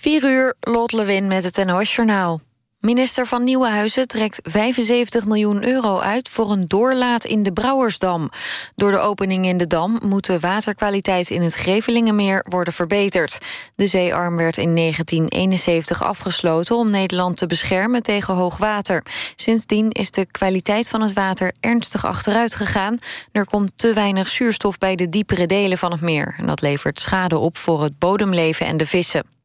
4 uur, Lot Lewin met het NOS-journaal. Minister van Nieuwenhuizen trekt 75 miljoen euro uit... voor een doorlaat in de Brouwersdam. Door de opening in de dam moet de waterkwaliteit in het Grevelingenmeer worden verbeterd. De zeearm werd in 1971 afgesloten om Nederland te beschermen tegen hoogwater. Sindsdien is de kwaliteit van het water ernstig achteruit gegaan. Er komt te weinig zuurstof bij de diepere delen van het meer. En dat levert schade op voor het bodemleven en de vissen.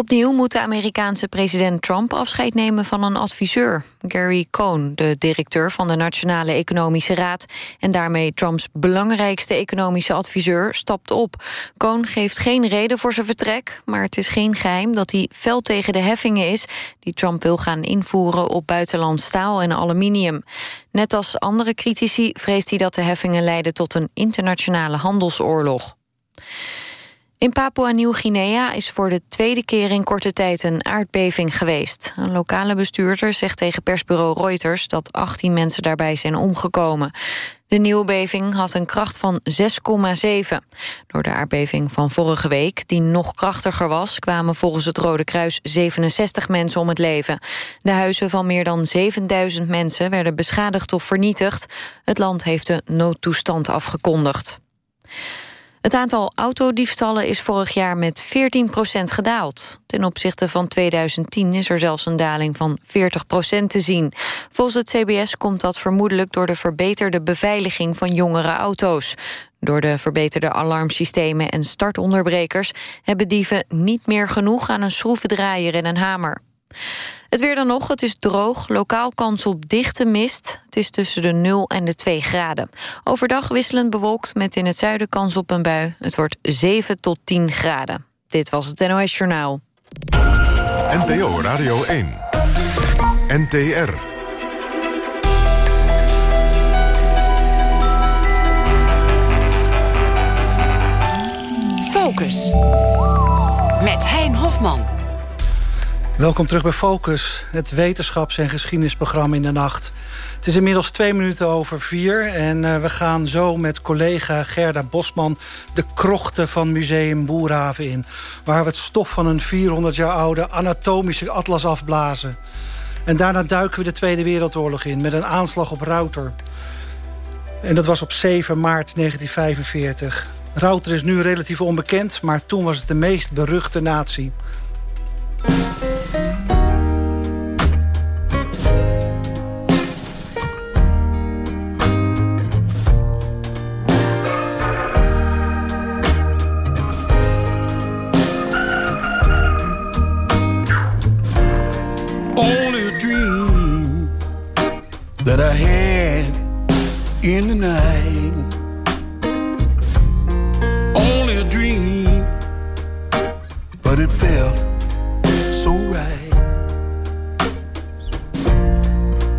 Opnieuw moet de Amerikaanse president Trump afscheid nemen van een adviseur. Gary Cohn, de directeur van de Nationale Economische Raad... en daarmee Trumps belangrijkste economische adviseur, stapt op. Cohn geeft geen reden voor zijn vertrek... maar het is geen geheim dat hij fel tegen de heffingen is... die Trump wil gaan invoeren op buitenland staal en aluminium. Net als andere critici vreest hij dat de heffingen leiden... tot een internationale handelsoorlog. In Papua-Nieuw-Guinea is voor de tweede keer in korte tijd een aardbeving geweest. Een lokale bestuurder zegt tegen persbureau Reuters dat 18 mensen daarbij zijn omgekomen. De nieuwe beving had een kracht van 6,7. Door de aardbeving van vorige week, die nog krachtiger was... kwamen volgens het Rode Kruis 67 mensen om het leven. De huizen van meer dan 7000 mensen werden beschadigd of vernietigd. Het land heeft de noodtoestand afgekondigd. Het aantal autodiefstallen is vorig jaar met 14% gedaald. Ten opzichte van 2010 is er zelfs een daling van 40% te zien. Volgens het CBS komt dat vermoedelijk door de verbeterde beveiliging van jongere auto's. Door de verbeterde alarmsystemen en startonderbrekers... hebben dieven niet meer genoeg aan een schroevendraaier en een hamer. Het weer dan nog, het is droog, lokaal kans op dichte mist. Het is tussen de 0 en de 2 graden. Overdag wisselend bewolkt met in het zuiden kans op een bui. Het wordt 7 tot 10 graden. Dit was het NOS Journaal. NPO Radio 1. NTR. Focus. Met Hein Hofman. Welkom terug bij Focus, het wetenschaps- en geschiedenisprogramma in de nacht. Het is inmiddels twee minuten over vier en uh, we gaan zo met collega Gerda Bosman... de krochten van Museum Boerhaven in... waar we het stof van een 400 jaar oude anatomische atlas afblazen. En daarna duiken we de Tweede Wereldoorlog in met een aanslag op Router. En dat was op 7 maart 1945. Router is nu relatief onbekend, maar toen was het de meest beruchte natie... that I had in the night. Only a dream, but it felt so right.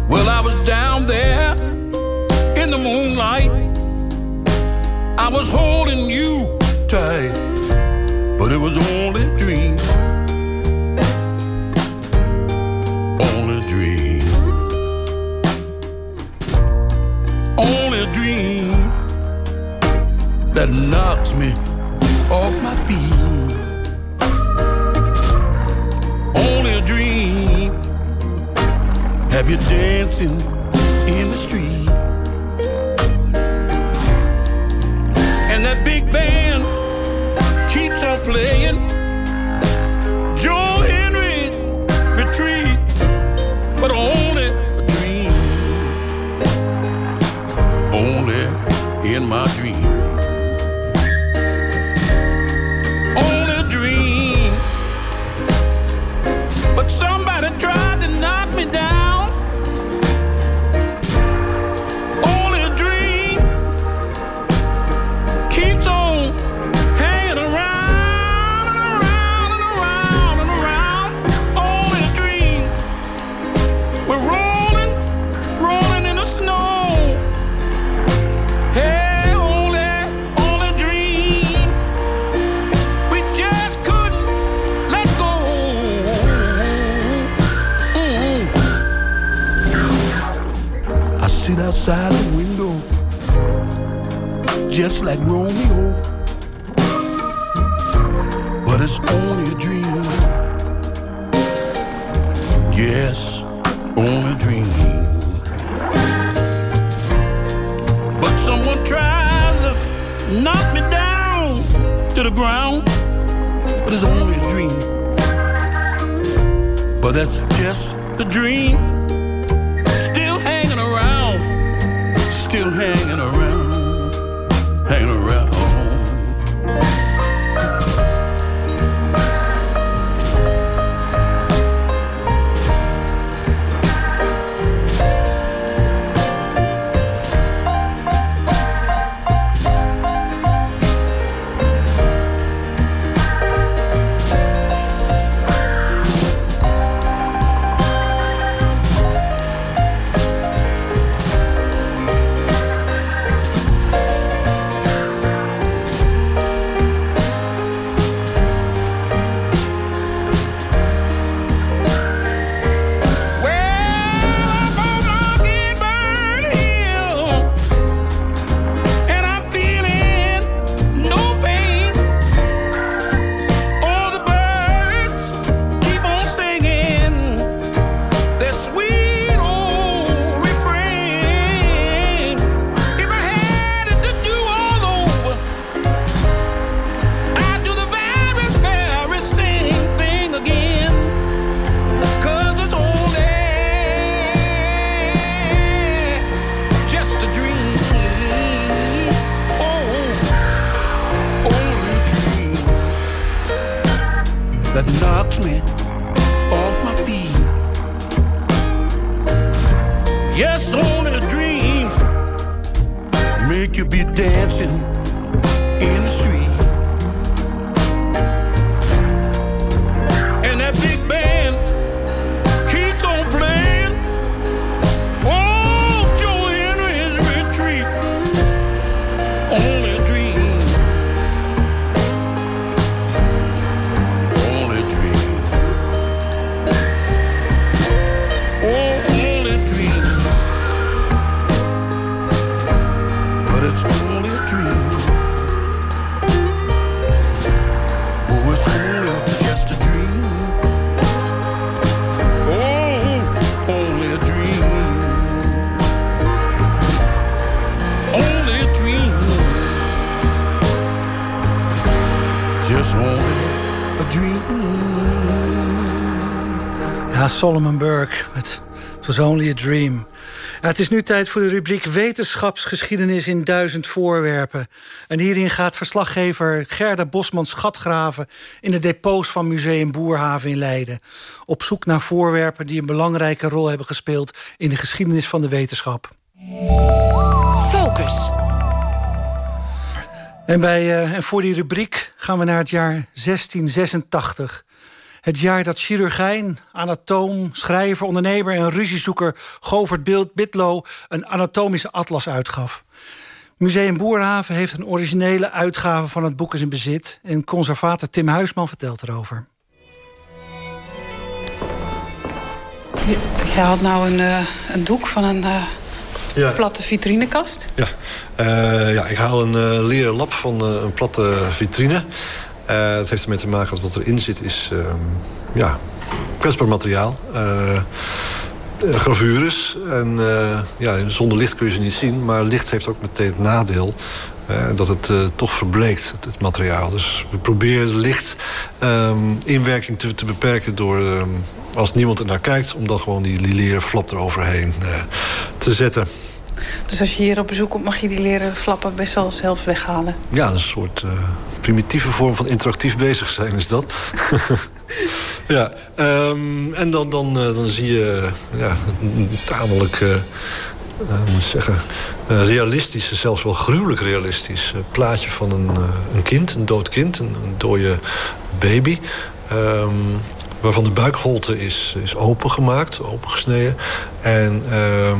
Well, I was down there in the moonlight. I was holding you tight, but it was only a dream. That knocks me off my feet. Only a dream. Have you dancing in the street? Ground, but it's only a dream. But that's just the dream. Still hanging around, still hanging around, was really just a dream. Oh, only a dream. Only a dream. Just only a dream. Ja, Solomon Burke met It Was Only a Dream. Het is nu tijd voor de rubriek Wetenschapsgeschiedenis in duizend voorwerpen. En hierin gaat verslaggever Gerda Bosman schatgraven... in de depots van Museum Boerhaven in Leiden. Op zoek naar voorwerpen die een belangrijke rol hebben gespeeld... in de geschiedenis van de wetenschap. Focus. En, bij, uh, en voor die rubriek gaan we naar het jaar 1686... Het jaar dat chirurgijn, anatoom, schrijver, ondernemer en ruziezoeker Govert Bitlo een anatomische atlas uitgaf. Museum Boerhaven heeft een originele uitgave van het boek in zijn bezit. En conservator Tim Huisman vertelt erover. Je had nou een, uh, een doek van een uh, platte vitrinekast. Ja. Uh, ja, ik haal een leren lap van een platte vitrine. Uh, het heeft ermee te maken dat wat erin zit is uh, ja, kwetsbaar materiaal. Uh, gravures. En ja, zonder licht kun je ze niet zien. Maar licht heeft ook meteen het nadeel dat het toch verbleekt, het, materiaal. Dus we proberen licht um, inwerking te, te, beperken door... Um, als niemand er naar kijkt, om dan gewoon die leren flap eroverheen te zetten. Dus als je hier op bezoek komt, mag je die leren flappen best wel zelf weghalen? Ja, een soort uh, primitieve vorm van interactief bezig zijn is dat. ja, um, en dan, dan, uh, dan zie je ja, een tamelijk... Uh, moet zeggen, realistische, zelfs wel gruwelijk realistisch plaatje van een, een kind, een dood kind, een, een dode baby. Um, waarvan de buikholte is, is opengemaakt, opengesneden. En uh,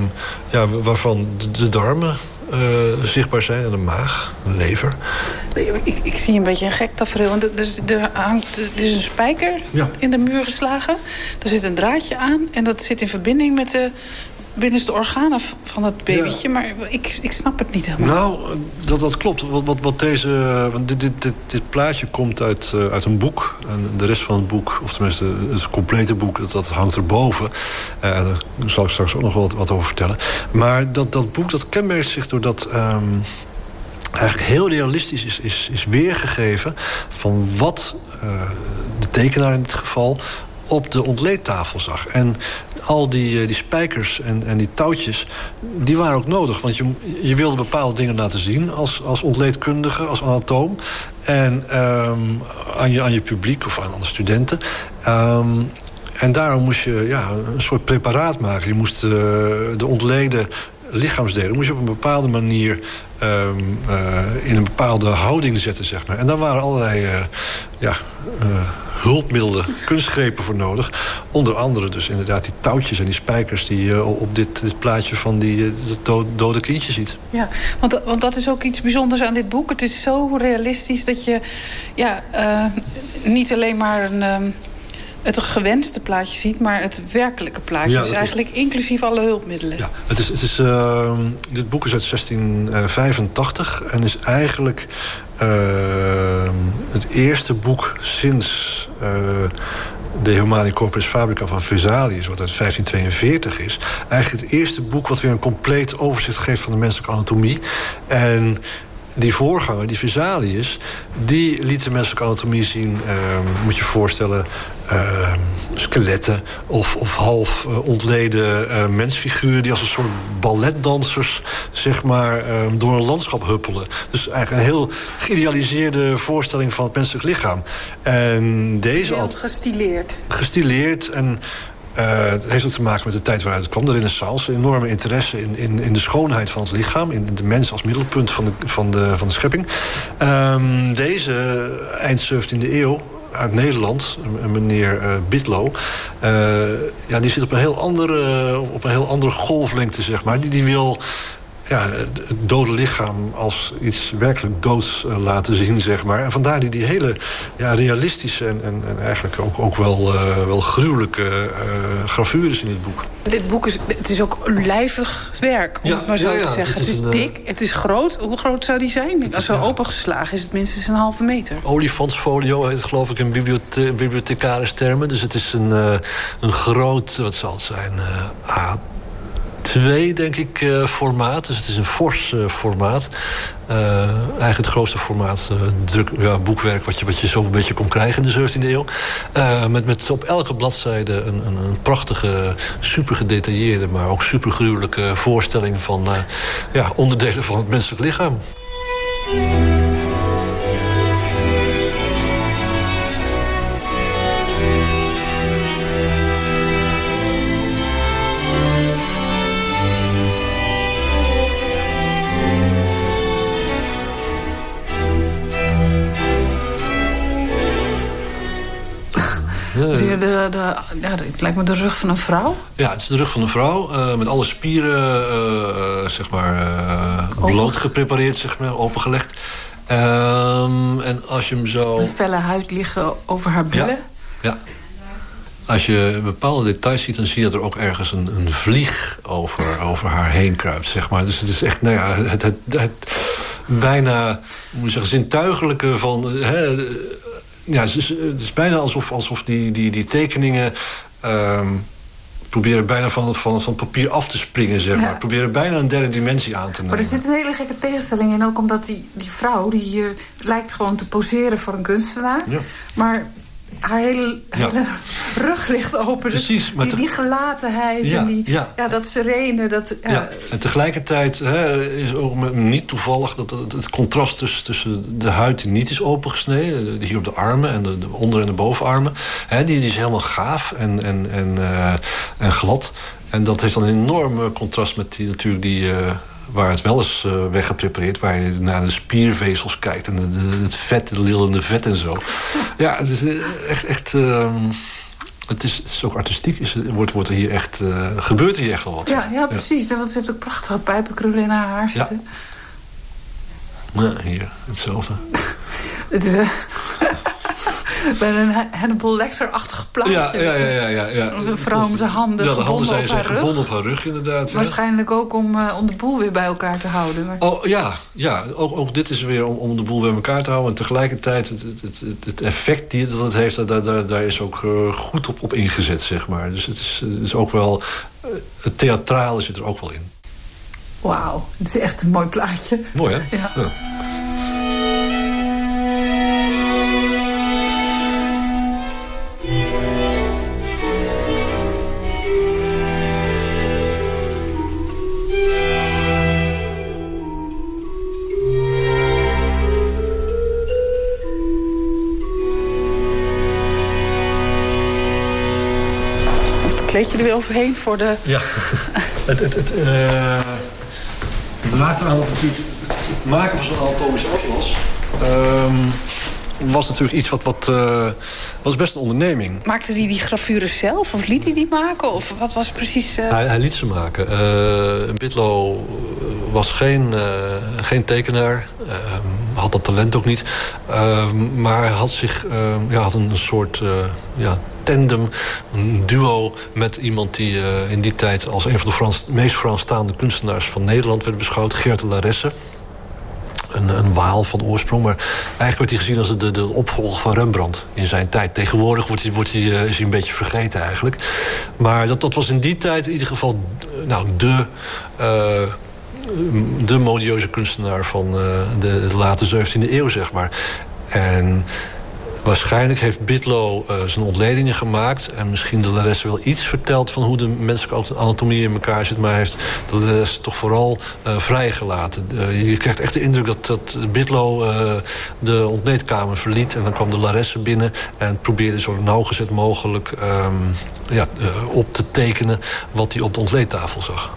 ja, waarvan de, darmen uh, zichtbaar zijn en de maag, de lever. Ik, ik zie een beetje een gek tafereel. Want er, er, hangt, er is een spijker in de muur geslagen. Er zit een draadje aan en dat zit in verbinding met de binnenste organen van het babytje. Maar ik, ik snap het niet helemaal. Nou, dat, dat klopt. Wat, wat, wat deze, want dit, dit, dit, dit plaatje komt uit, uh, uit een boek. En de rest van het boek, of tenminste het complete boek... dat, dat hangt erboven. Uh, daar zal ik straks ook nog wat, wat over vertellen. Maar dat, dat boek dat kenmerkt zich doordat... Um, eigenlijk heel realistisch is, is, is weergegeven... van wat uh, de tekenaar in dit geval op de ontleedtafel zag. En al die, die spijkers en, en die touwtjes, die waren ook nodig. Want je, je wilde bepaalde dingen laten zien als, als ontleedkundige, als anatoom. En um, aan, je, aan je publiek of aan de studenten. Um, en daarom moest je ja, een soort preparaat maken. Je moest uh, de ontleden lichaamsdelen moest je op een bepaalde manier um, uh, in een bepaalde houding zetten, zeg maar. En daar waren allerlei uh, ja, uh, hulpmiddelen, kunstgrepen voor nodig. Onder andere dus inderdaad die touwtjes en die spijkers... die je op dit, dit plaatje van die do dode kindje ziet. Ja, want, want dat is ook iets bijzonders aan dit boek. Het is zo realistisch dat je ja, niet alleen maar een... Um het gewenste plaatje ziet, maar het werkelijke plaatje. Ja, dus eigenlijk is... inclusief alle hulpmiddelen. Ja, het is, het is, uh, dit boek is uit 1685 en is eigenlijk uh, het eerste boek sinds uh, de Humani Corporis Fabrica van Vesalius, wat uit 1542 is. Eigenlijk het eerste boek wat weer een compleet overzicht geeft van de menselijke anatomie. En die voorganger, die Vesalius, die liet de menselijke anatomie zien. Uh, moet je je voorstellen, uh, skeletten of, of half uh, ontleden uh, mensfiguren... die als een soort balletdansers zeg maar, ehm, door een landschap huppelen. Dus eigenlijk een heel geïdealiseerde voorstelling van het menselijk lichaam. En deze... Heel gestileerd. Gestileerd en uh, het heeft ook te maken met de tijd waaruit het kwam, de renaissance. Enorme interesse in, in, in de schoonheid van het lichaam. In de mens als middelpunt van de, van de, van de schepping. Um, deze eind 17e eeuw uit Nederland, meneer uh, Bitlo... Uh, ja, die zit op een heel andere, op een heel andere golflengte, zeg maar. Die, die wil ja, het dode lichaam als iets werkelijk doods uh, laten zien, zeg maar. En vandaar die, die hele ja, realistische en, en, en eigenlijk ook, ook wel, uh, wel gruwelijke uh, gravures in dit boek. Dit boek is, het is ook lijvig werk, om ja, het maar zo ja, te zeggen. Het is, het is dik, het is groot. Hoe groot zou die zijn? Als zo opengeslagen is het minstens een halve meter. Olifantsfolio heet het geloof ik in bibliothe bibliothecaris termen. Dus het is een, een groot, wat zal het zijn, A twee, denk ik, uh, formaat. Dus het is een fors uh, formaat. Uh, eigenlijk het grootste formaat druk, ja, boekwerk... Wat je, wat je zo een beetje kon krijgen in de 17e eeuw. met, met op elke bladzijde een, een, een prachtige, super gedetailleerde... maar ook super gruwelijke voorstelling van ja, onderdelen van het menselijk lichaam. De, de, de, ja, het lijkt me de rug van een vrouw. Ja, het is de rug van een vrouw. Uh, met alle spieren, uh, zeg maar, uh, bloot geprepareerd, zeg maar, opengelegd. Um, en als je hem zo... Een felle huid liggen over haar billen. Ja, ja. Als je bepaalde details ziet, dan zie je dat er ook ergens een, een vlieg over, over haar heen kruipt, zeg maar. Dus het is echt, nou ja, het, het, het bijna, moet je zeggen, zintuigelijke van... Hè, ja, het is, het is bijna alsof, alsof die, die, die tekeningen... Um, proberen bijna van, van, van papier af te springen, zeg maar. Ja. Proberen bijna een derde dimensie aan te nemen. Maar er zit een hele gekke tegenstelling in. Ook omdat die, die vrouw, die hier lijkt gewoon te poseren voor een kunstenaar. Ja. Maar haar hele, rug ligt open. Precies. Die, die gelatenheid ja, en die, ja. ja. dat serene. Dat, ja. En tegelijkertijd hè, is ook niet toevallig... dat het, het, contrast tussen, tussen de huid die niet is opengesneden... hier op de armen en de, de onder- en de bovenarmen... Hè, die, die is helemaal gaaf en, en, en, uh, en glad. En dat heeft dan een enorm contrast met die, natuurlijk die... Uh, waar het wel is uh, weggeprepareerd... waar je naar de spiervezels kijkt en de, de, het vet, de lillende vet en zo. Ja, het is echt... echt uh, het is, het is ook artistiek, is, wordt, wordt er hier echt, uh, gebeurt hier echt wel wat. Ja, ja precies. Ja. Want ze heeft ook prachtige pijpenkrullen in haar haar zitten. Ja, ja hier, hetzelfde. het is, Bij een Hannibal Lecter-achtig plaatje. Ja, ja, ja. ja, ja, Een vrouw met de handen ja, de handen zijn, zijn gebonden op haar rug, inderdaad. Waarschijnlijk ook om, uh, om de boel weer bij elkaar te houden. Maar... Oh ja, ja ook, ook dit is weer om, om de boel bij elkaar te houden. En tegelijkertijd, het, het, het, het effect die dat het heeft, daar, daar, daar is ook uh, goed op, op ingezet, zeg maar. Dus het is, het is ook wel... Uh, het theatrale zit er ook wel in. Wauw, het is echt een mooi plaatje. Mooi, hè? ja. ja. kleed je er weer overheen voor de... Ja, het, het, het, uh, het maakte aan dat natuurlijk het maken van zo'n anatomische atlas... Um, was natuurlijk iets wat, wat uh, was best een onderneming. Maakte hij die, die gravures zelf of liet hij die maken? Of wat was precies... Uh... Hij, hij, liet ze maken. Uh, Bitlo was geen, geen tekenaar. had dat talent ook niet. Ehm, maar had, zich, ehm, ja, had een soort ja, tandem, een duo met iemand die uh, in die tijd als een van de Frans, meest Franstaande kunstenaars van Nederland werd beschouwd, Gert Laresse. Een, een waal van oorsprong, maar eigenlijk werd hij gezien als de, de opvolger van Rembrandt in zijn tijd. Tegenwoordig wordt hij, wordt hij, uh, is hij een beetje vergeten eigenlijk. Maar dat, dat was in die tijd in ieder geval nou, de... De modieuze kunstenaar van de, de late 17e eeuw, zeg maar. En Waarschijnlijk heeft Bitlo uh, zijn ontledingen gemaakt... en misschien de Laresse wel iets verteld van hoe de menselijke anatomie in elkaar zit... maar heeft de Laresse toch vooral uh, vrijgelaten. Uh, je krijgt echt de indruk dat, dat de ontleedkamer verliet... en dan kwam de Laresse binnen en probeerde zo nauwgezet mogelijk um, ja, op te tekenen... wat hij op de ontleedtafel zag.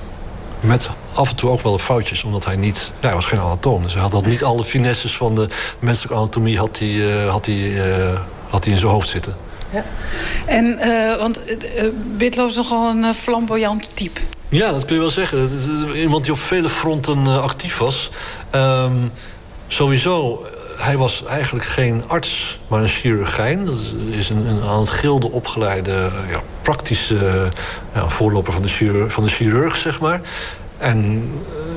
Met af en toe ook wel foutjes, omdat hij niet... Ja, hij was geen anatoom, dus hij had, had niet alle finesses van de menselijke anatomie... had hij, uh, had hij, uh, had hij in zijn hoofd zitten. Ja. En, uh, want Bitlo is nogal een flamboyant type. Ja, dat kun je wel zeggen. Iemand die op vele fronten actief was. Um, sowieso hij was eigenlijk geen arts, maar een chirurgijn. Dat is een, een aan het gilde opgeleide ja, praktische ja, voorloper van de, chirurg, van de chirurg, zeg maar. En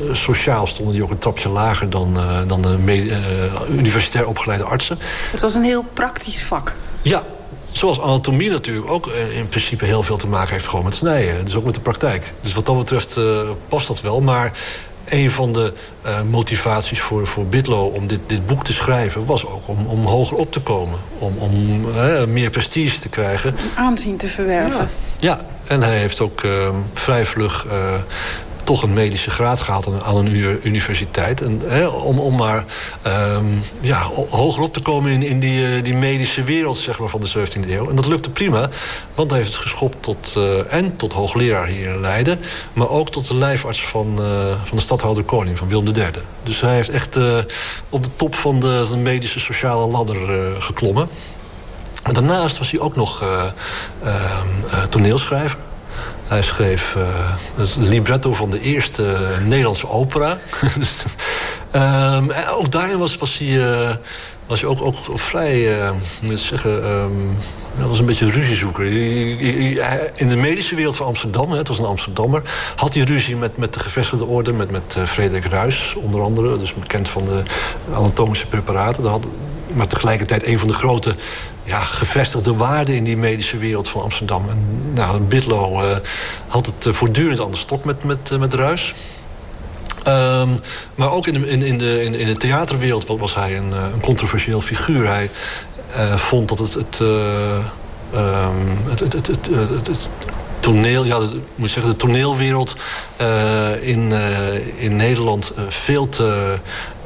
uh, sociaal stonden die ook een trapje lager dan, uh, dan de uh, universitair opgeleide artsen. Het was een heel praktisch vak. Ja, zoals anatomie natuurlijk ook in principe heel veel te maken heeft gewoon met snijden. Dus ook met de praktijk. Dus wat dat betreft past dat wel. Maar een van de uh, motivaties voor, voor Bitlo om dit, dit boek te schrijven... was ook om, om hoger op te komen. Om, om uh, meer prestige te krijgen. Aanzien te verwerven. Ja, ja. en hij heeft ook uh, vrij vlug toch een medische graad gehaald aan een universiteit. En, hè, om, om maar um, ja, hoger op te komen in, in die, uh, die medische wereld zeg maar, van de 17e eeuw. En dat lukte prima, want hij heeft het geschopt tot, uh, en tot hoogleraar hier in Leiden... maar ook tot de lijfarts van, uh, van de stadhouder Koning, van Willem III. Dus hij heeft echt op de top van de, de medische sociale ladder geklommen. En daarnaast was hij ook nog toneelschrijver. Hij schreef uh, het libretto van de eerste Nederlandse opera. um, en ook daarin was, hij, uh, was hij ook, ook vrij, uh, moet zeggen... Dat was een beetje een ruziezoeker. In de medische wereld van Amsterdam, het was een Amsterdammer... had hij ruzie met, met de gevestigde orde, met, met Frederik Ruis onder andere. Dus bekend van de anatomische preparaten. Had, maar tegelijkertijd een van de grote ja, gevestigde waarden in die medische wereld van Amsterdam. En nou, Bitlo uh, had het uh, voortdurend aan de stok met, met, uh, met Ruis. Um, maar ook in de, in, in, de, in, in de theaterwereld was hij een, een controversieel figuur. Hij vond dat het, het, het, het, het, het toneel, ja, de, moet zeggen, de toneelwereld uh, in, uh, in Nederland uh, veel te...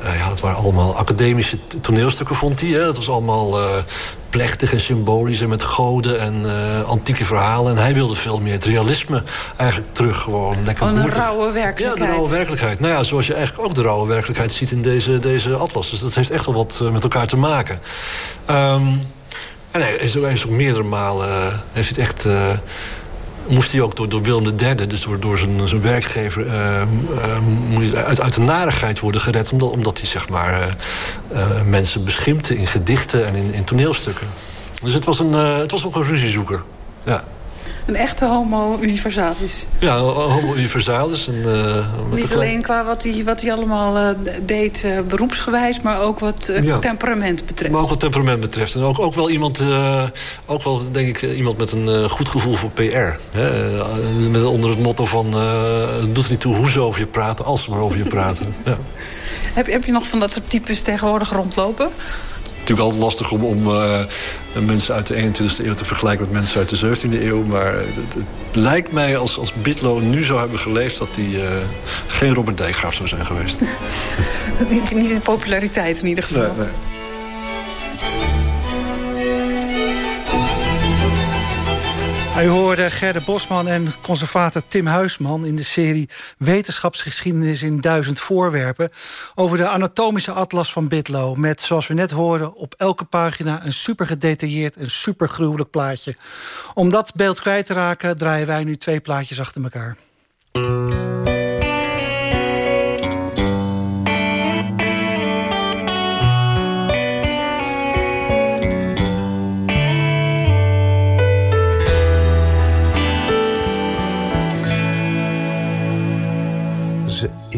ja, het waren allemaal academische toneelstukken, vond hij. Hè? Het was allemaal plechtig en symbolisch en met goden en uh, antieke verhalen. En hij wilde veel meer het realisme eigenlijk terug. Gewoon lekker Van een rauwe werkelijkheid. Ja, de rauwe werkelijkheid. Nou ja, zoals je eigenlijk ook de rauwe werkelijkheid ziet in deze, deze atlas. Dus dat heeft echt wel wat met elkaar te maken. Um, en hij is, hij is ook meerdere malen... Heeft het echt... Uh, moest hij ook door, door Willem III, dus door, door zijn, zijn werkgever... Uh, uit, uit de narigheid worden gered... omdat, omdat hij zeg maar, uh, mensen beschimpte in gedichten en in, in toneelstukken. Dus het was, een, het was ook een ruziezoeker. Ja een echte homo universalis. Ja, homo universalis. En, uh, Niet alleen qua wat hij wat allemaal uh, deed uh, beroepsgewijs... maar ook wat temperament betreft. Maar ook wat temperament betreft. En ook, ook wel iemand, ook wel, denk ik, iemand met een goed gevoel voor PR. Hè? met onder het motto van... het doet niet toe hoe ze over je praten, als ze maar over je praten. ja. heb, heb je nog van dat soort types tegenwoordig rondlopen? Natuurlijk altijd lastig om, om uh, mensen uit de 21e eeuw te vergelijken met mensen uit de 17e eeuw. Maar het, het lijkt mij als, als Bitlo nu zou hebben geleefd dat hij uh, geen Robert Dijkgraaf zou zijn geweest. niet, niet in populariteit in ieder geval. Nee, nee. U hoorde Gerde Bosman en conservator Tim Huisman... in de serie Wetenschapsgeschiedenis in duizend voorwerpen... over de anatomische atlas van Bitlo... met, zoals we net hoorden, op elke pagina een super gedetailleerd... en super gruwelijk plaatje. Om dat beeld kwijt te raken draaien wij nu twee plaatjes achter elkaar.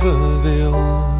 Geen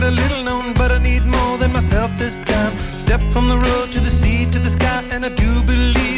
Get a little known, but I need more than myself this time. Step from the road to the sea to the sky, and I do believe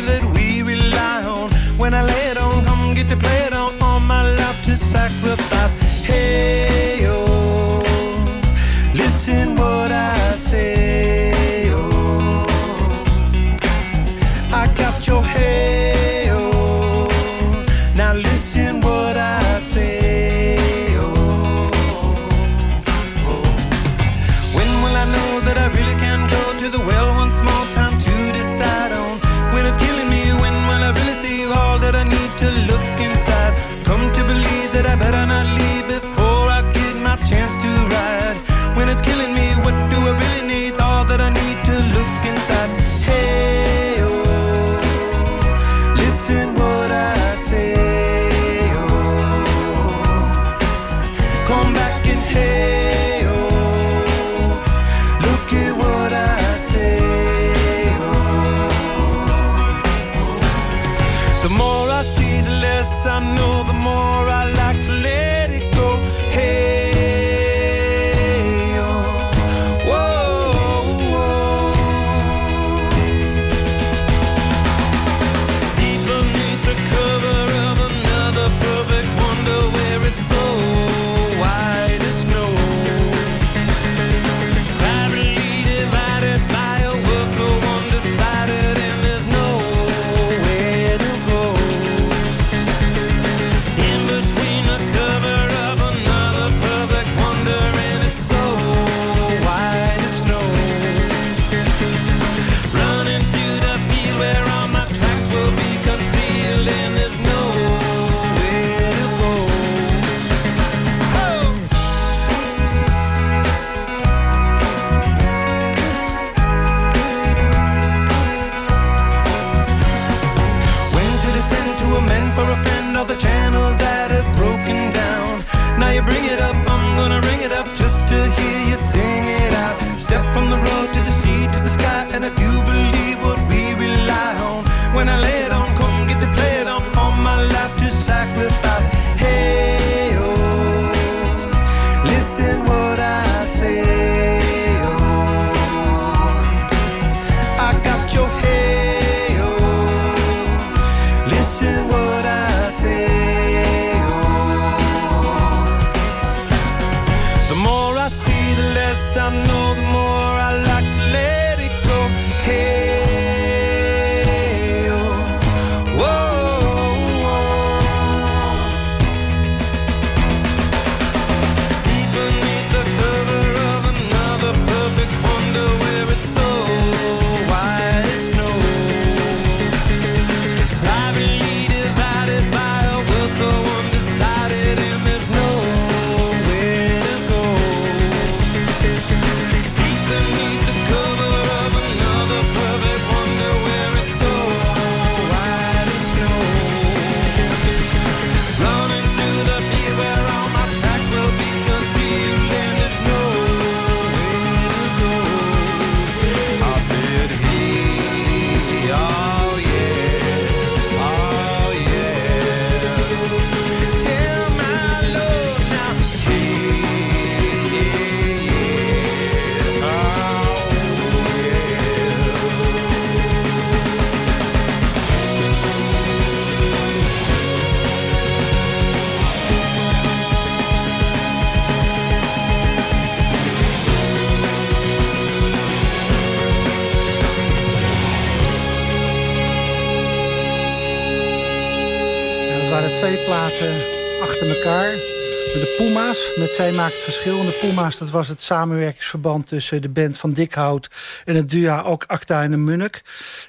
Maakt het verschil. De Puma's, dat was het samenwerkingsverband tussen de band van Dikhout... en het duo ook Acta en de Munnik.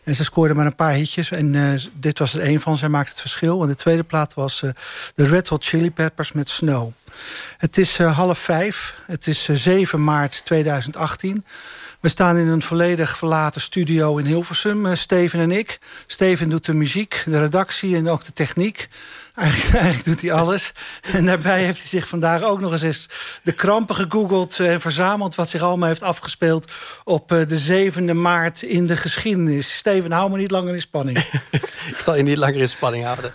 En ze scoorden maar een paar hitjes. En eh, dit was er een van, Zij maakt het verschil. En de tweede plaat was eh, de Red Hot Chili Peppers met Snow. Het is eh, half vijf. Het is eh, 7 maart 2018. We staan in een volledig verlaten studio in Hilversum, Steven en ik. Steven doet de muziek, de redactie en ook de techniek. Eigenlijk, doet hij alles. En daarbij heeft hij zich vandaag ook nog eens, de krampen gegoogeld... en verzameld wat zich allemaal heeft afgespeeld... op eh, de 7e maart in de geschiedenis. Steven, hou me niet langer in spanning. Ik zal je niet langer in spanning houden.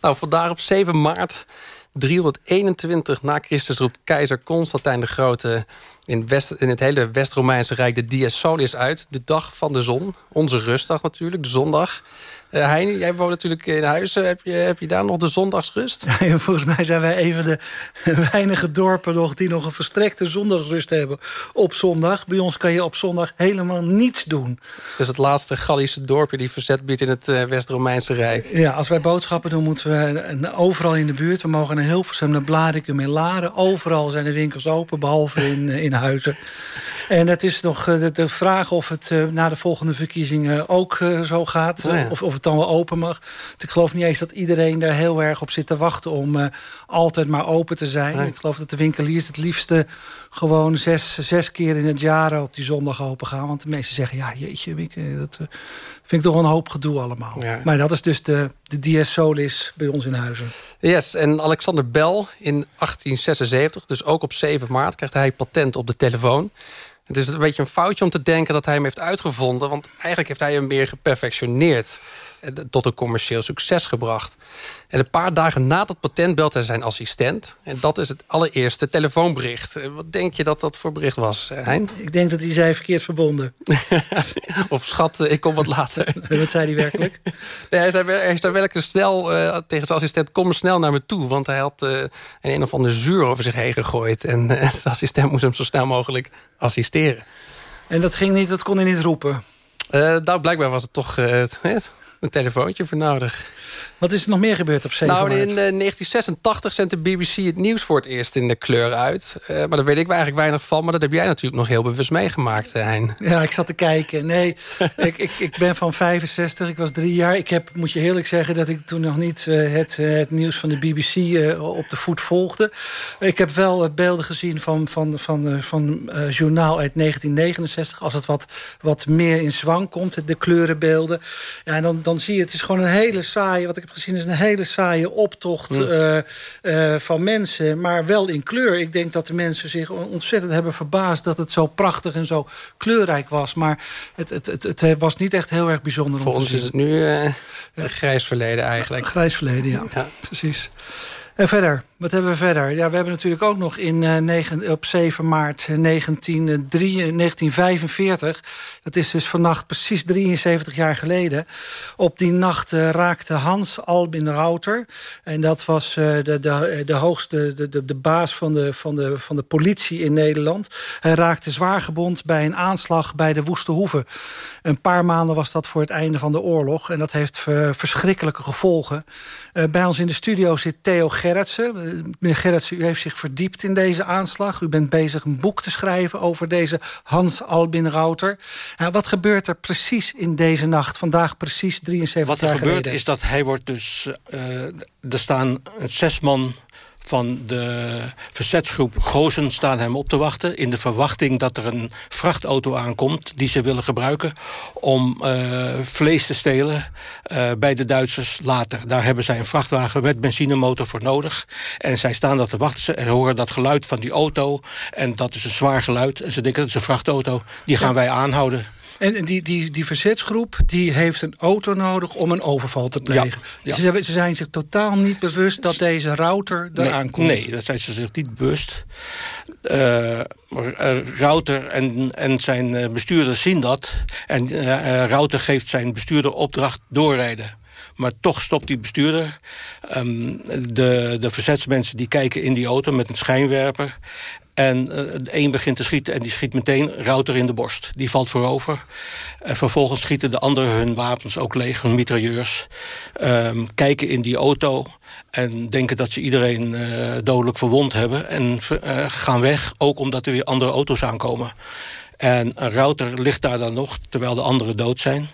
Nou, vandaag op 7 maart 321 na Christus roept keizer Constantijn de Grote... in, West, in het hele West-Romeinse Rijk de Dies Solis uit. De dag van de zon. Onze rustdag natuurlijk, de zondag. Uh, Heine, jij woont natuurlijk in huis. Heb je, heb je daar nog de zondagsrust? Ja, volgens mij zijn wij even de weinige dorpen nog... die nog een verstrekte zondagsrust hebben op zondag. Bij ons kan je op zondag helemaal niets doen. Is het laatste Gallische dorpje die verzet biedt in het uh, West-Romeinse Rijk. Ja, als wij boodschappen doen moeten we overal in de buurt. We mogen naar Hilversum, naar Blarikum in Laren. Overal zijn de winkels open, behalve in, in huizen. En het is nog de, de vraag of het uh, na de volgende verkiezingen ook zo gaat. Oh ja. of, of het dan wel open mag. Want ik geloof niet eens dat iedereen daar heel erg op zit te wachten... om uh, altijd maar open te zijn. Nee. Ik geloof dat de winkeliers het liefste gewoon zes, zes keer in het jaar op die zondag open gaan. Want de meesten zeggen, ja jeetje, dat vind ik toch een hoop gedoe allemaal. Ja. Maar dat is dus de, de Dies Solis bij ons in Huizen. Yes, en Alexander Bell in 1876, dus ook op 7 maart... krijgt hij patent op de telefoon. Het is een beetje een foutje om te denken dat hij hem heeft uitgevonden. Want eigenlijk heeft hij hem meer geperfectioneerd. Tot een commercieel succes gebracht. En een paar dagen na dat patent belt hij zijn assistent. En dat is het allereerste telefoonbericht. Wat denk je dat dat voor bericht was, Hein? Ik denk dat hij zei verkeerd verbonden. of schat, ik kom wat later. wat zei hij werkelijk? nee, hij zei, hij zei werkelijk snel uh, tegen zijn assistent... kom snel naar me toe. Want hij had uh, een, een of ander zuur over zich heen gegooid. En uh, zijn assistent moest hem zo snel mogelijk assisteren. En dat ging niet, dat kon hij niet roepen? nou, blijkbaar was het toch het, een telefoontje voor nodig. Wat is er nog meer gebeurd op 7 Nou, in uh, 1986 zendt de BBC het nieuws voor het eerst in de kleur uit. Uh, maar daar weet ik eigenlijk weinig van. Maar dat heb jij natuurlijk nog heel bewust meegemaakt, Hein. Ja, ik zat te kijken. Nee, ik, ik, ik ben van 65. Ik was drie jaar. Ik heb, moet je eerlijk zeggen, dat ik toen nog niet uh, het, het nieuws van de BBC op de voet volgde. Ik heb wel beelden gezien van, van, van, van journaal uit 1969. Als het wat, wat meer in zwang komt, de kleurenbeelden. Ja, en dan, dan zie je, het is gewoon een hele saaie... wat ik heb gezien is een hele saaie optocht uh, uh, van mensen... maar wel in kleur. Ik denk dat de mensen zich ontzettend hebben verbaasd... dat het zo prachtig en zo kleurrijk was. Maar het, het, het, het was niet echt heel erg bijzonder Voor om te zien. is het nu uh, grijs verleden eigenlijk. Grijs verleden, ja. ja. Precies. En verder, wat hebben we verder? Ja, we hebben natuurlijk ook nog in, negen, op 7 maart 19, 3, 1945... dat is dus vannacht precies 73 jaar geleden... op die nacht raakte Hans Albin Rauter... en dat was de, de, de hoogste, de, de, de baas van de, van, de, van de politie in Nederland. Hij raakte zwaar gebond bij een aanslag bij de Woeste Hoeve. Een paar maanden was dat voor het einde van de oorlog... en dat heeft verschrikkelijke gevolgen. bij ons in de studio zit Theo Gerritsen... Meneer Gerritsen, u heeft zich verdiept in deze aanslag. U bent bezig een boek te schrijven over deze Hans Albin Rauter. Wat gebeurt er precies in deze nacht? Vandaag precies 73 jaar geleden. Wat er gebeurt is dat hij wordt dus... Uh, er staan zes man van de verzetsgroep Gozen staan hem op te wachten... in de verwachting dat er een vrachtauto aankomt... die ze willen gebruiken om uh, vlees te stelen uh, bij de Duitsers later. Daar hebben zij een vrachtwagen met benzinemotor voor nodig. En zij staan dat te wachten. Ze horen dat geluid van die auto. En dat is een zwaar geluid. En ze denken dat is een vrachtauto. Die gaan ja. wij aanhouden. En die, die, die verzetsgroep die heeft een auto nodig om een overval te plegen. Ja, ja. Ze, ze, zijn zich totaal niet bewust dat deze router eraan nee, komt. Nee, dat zijn ze zich niet bewust. Uh, Router en, en zijn bestuurder zien dat. En uh, Router geeft zijn bestuurder opdracht doorrijden. Maar toch stopt die bestuurder. Um, de, de verzetsmensen die kijken in die auto met een schijnwerper. En de een begint te schieten en die schiet meteen Router in de borst. Die valt voorover. En vervolgens schieten de anderen hun wapens ook leeg, hun mitrailleurs. Um, kijken in die auto en denken dat ze iedereen uh, dodelijk verwond hebben. En uh, gaan weg, ook omdat er weer andere auto's aankomen. En Router ligt daar dan nog, terwijl de anderen dood zijn.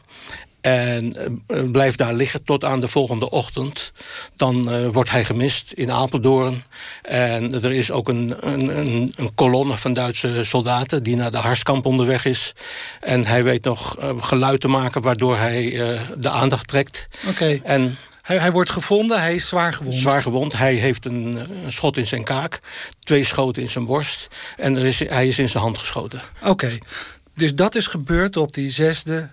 En uh, blijft daar liggen tot aan de volgende ochtend. Dan uh, wordt hij gemist in Apeldoorn. En er is ook een, een, een, een kolonne van Duitse soldaten... die naar de Harskamp onderweg is. En hij weet nog uh, geluid te maken waardoor hij de aandacht trekt. Oké. Okay. En hij, hij, wordt gevonden, hij is zwaar gewond. Zwaar gewond. Hij heeft een, een, schot in zijn kaak. Twee schoten in zijn borst. En er is, hij is in zijn hand geschoten. Oké. Okay. Dus dat is gebeurd op die zesde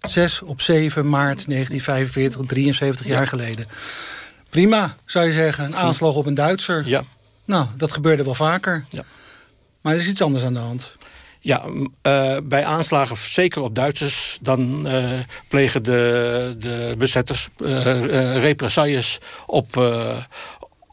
6 op 7 maart 1945, 73 jaar geleden. Prima, zou je zeggen. Een aanslag op een Duitser. Ja. Nou, dat gebeurde wel vaker. Ja. Maar er is iets anders aan de hand. Ja, uh, bij aanslagen, zeker op Duitsers... dan uh, plegen de, de bezetters uh, represailles op,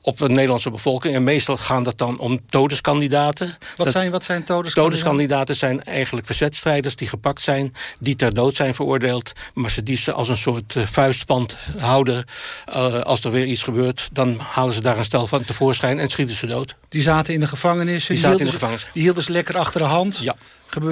op de Nederlandse bevolking. En meestal gaan dat dan om todeskandidaten. Wat, dat, zijn, wat zijn todeskandidaten? Todeskandidaten zijn eigenlijk verzetstrijders die gepakt zijn... die ter dood zijn veroordeeld... maar ze die ze als een soort uh, vuistpand houden. Uh, als er weer iets gebeurt, dan halen ze daar een stel van tevoorschijn... en schieten ze dood. Die zaten in de gevangenis. Die, die zaten in de gevangenis. Die hielden ze lekker achter de hand. Ja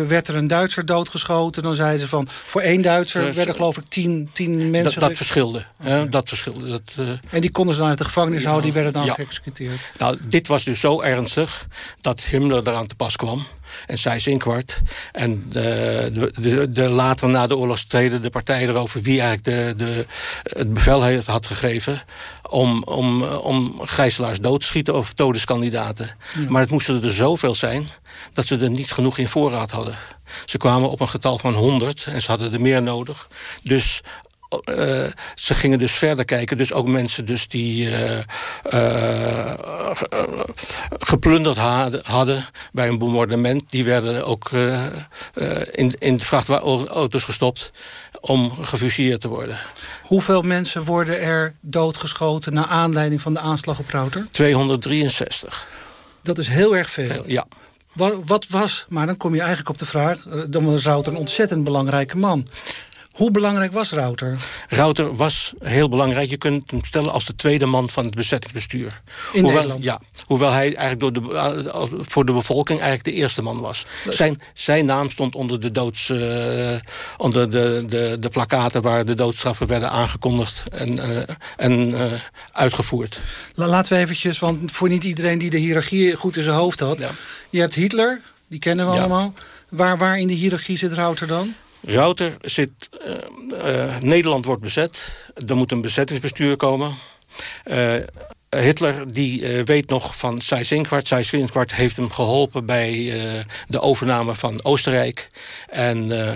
werd er een Duitser doodgeschoten... dan zeiden ze van, voor één Duitser werden geloof ik tien, tien mensen... Dat, dat verschilde. Hè? Dat verschilde. Dat, uh... En die konden ze dan uit de gevangenis ja, houden, die werden dan ja. geëxecuteerd. Nou, dit was dus zo ernstig dat Himmler eraan te pas kwam. En zij Inkwart. En de, de, de, de, later na de oorlogstreden de partij erover wie eigenlijk de, de, het bevel had gegeven om, om, om gijzelaars dood te schieten of todeskandidaten. Ja. Maar het moesten er zoveel zijn dat ze er niet genoeg in voorraad hadden. Ze kwamen op een getal van 100 en ze hadden er meer nodig. Dus uh, ze gingen dus verder kijken. Dus ook mensen dus die uh, uh, geplunderd hadden, hadden, bij een bombardement... die werden ook in, in de vrachtauto's gestopt om gefusilleerd te worden. Hoeveel mensen worden er doodgeschoten... naar aanleiding van de aanslag op Router? 263. Dat is heel erg veel. Ja. Wat, wat was, maar dan kom je eigenlijk op de vraag... dan was Router een ontzettend belangrijke man. Hoe belangrijk was Router? Router was heel belangrijk. Je kunt hem stellen als de tweede man van het bezettingsbestuur. In hoewel, Nederland? Ja, hoewel hij eigenlijk door de, voor de bevolking eigenlijk de eerste man was. Zijn, zijn naam stond onder de doods... Uh, onder de, de, de plakaten waar de doodstraffen werden aangekondigd en, uh, en uh, uitgevoerd. Laten we eventjes, want voor niet iedereen die de hiërarchie goed in zijn hoofd had. Ja. Je hebt Hitler, die kennen we ja. allemaal. Waar, waar in de hiërarchie zit Router dan? Router zit... Uh, uh, Nederland wordt bezet. Er moet een bezettingsbestuur komen. Uh, Hitler die uh, weet nog van Seyss-Inquart. Seyss-Inquart heeft hem geholpen bij uh, de overname van Oostenrijk. En uh,